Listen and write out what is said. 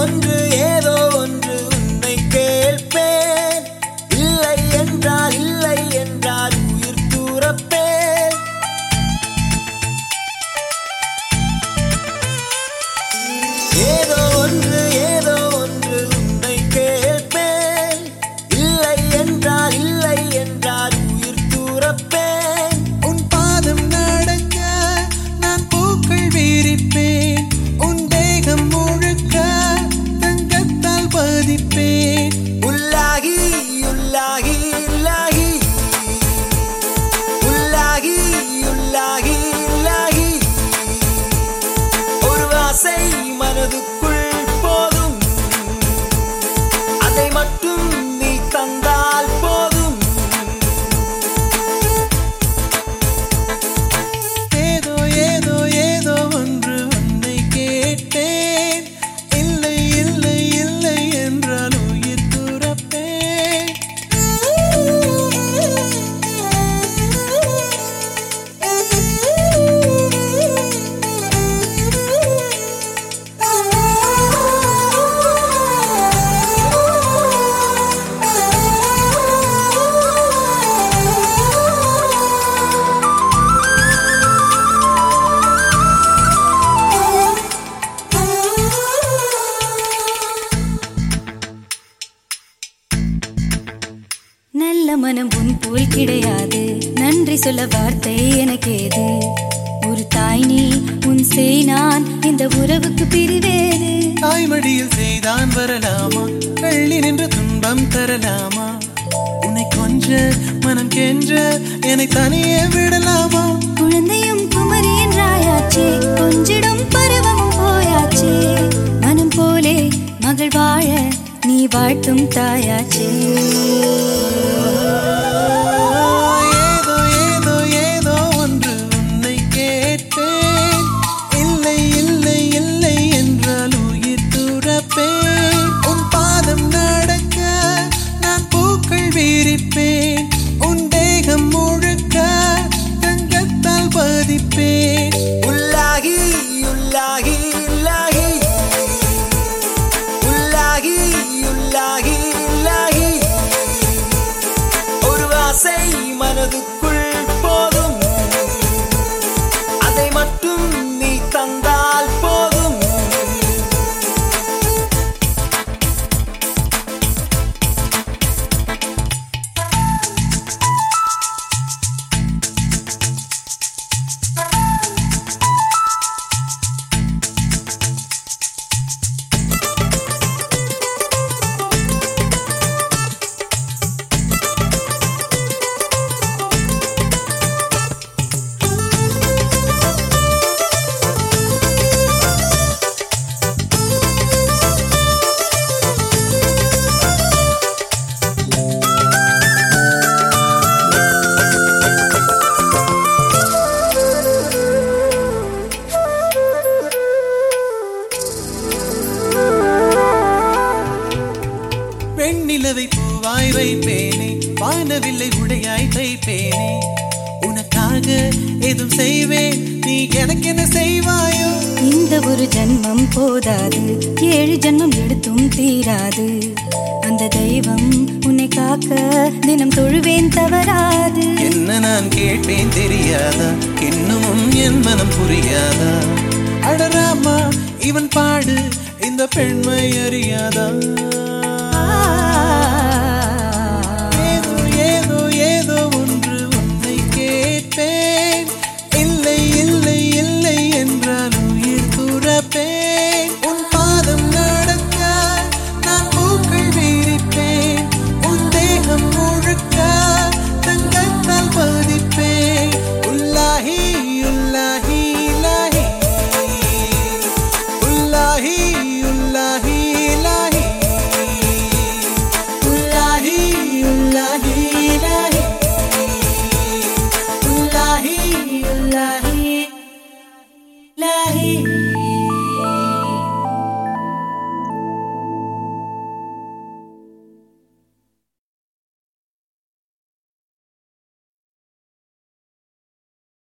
hundred. the நல்ல மனம் உன் போல் கிடையாது. நன்றி சொல்ல வார்த்தை எனக்கேது. ஒரு தாய் நீ உன் செய் நான் இந்த உறவுக்கு பிரிவேது. தாய்மடியில் செய்தான் வரலாமா? வெள்ளி நின்று துன்பம் தரலாமா? உன்னை கொஞ்ச மனம் கென்ற என்னை தனியே விடலாமா? குழந்தையும் குமரி என்றாயாச்சே கொஞ்சிடும் பருவமும் போயாச்சே. மனம் போலே மகள் வாழ நீ வாழ்த்தும் தாயாச்சே. வைப்பேனே வானவில்லை உடையாய் தைப்பேனே. உனக்காக எதுவும் செய்வேன். நீ எனக்கு என்ன செய்வாயோ? இந்த ஒரு ஜன்மம் போதாது. ஏழு ஜன்மம் எடுத்தும் தீராது. அந்த தெய்வம் உன்னை காக்க தினம் தொழுவேன் தவறாது. என்ன நான் கேட்பேன் தெரியாதா? இன்னமும் என் மனம் புரியாதா? அடராமா இவன் பாடு. இந்த பெண்மை அறியாதா?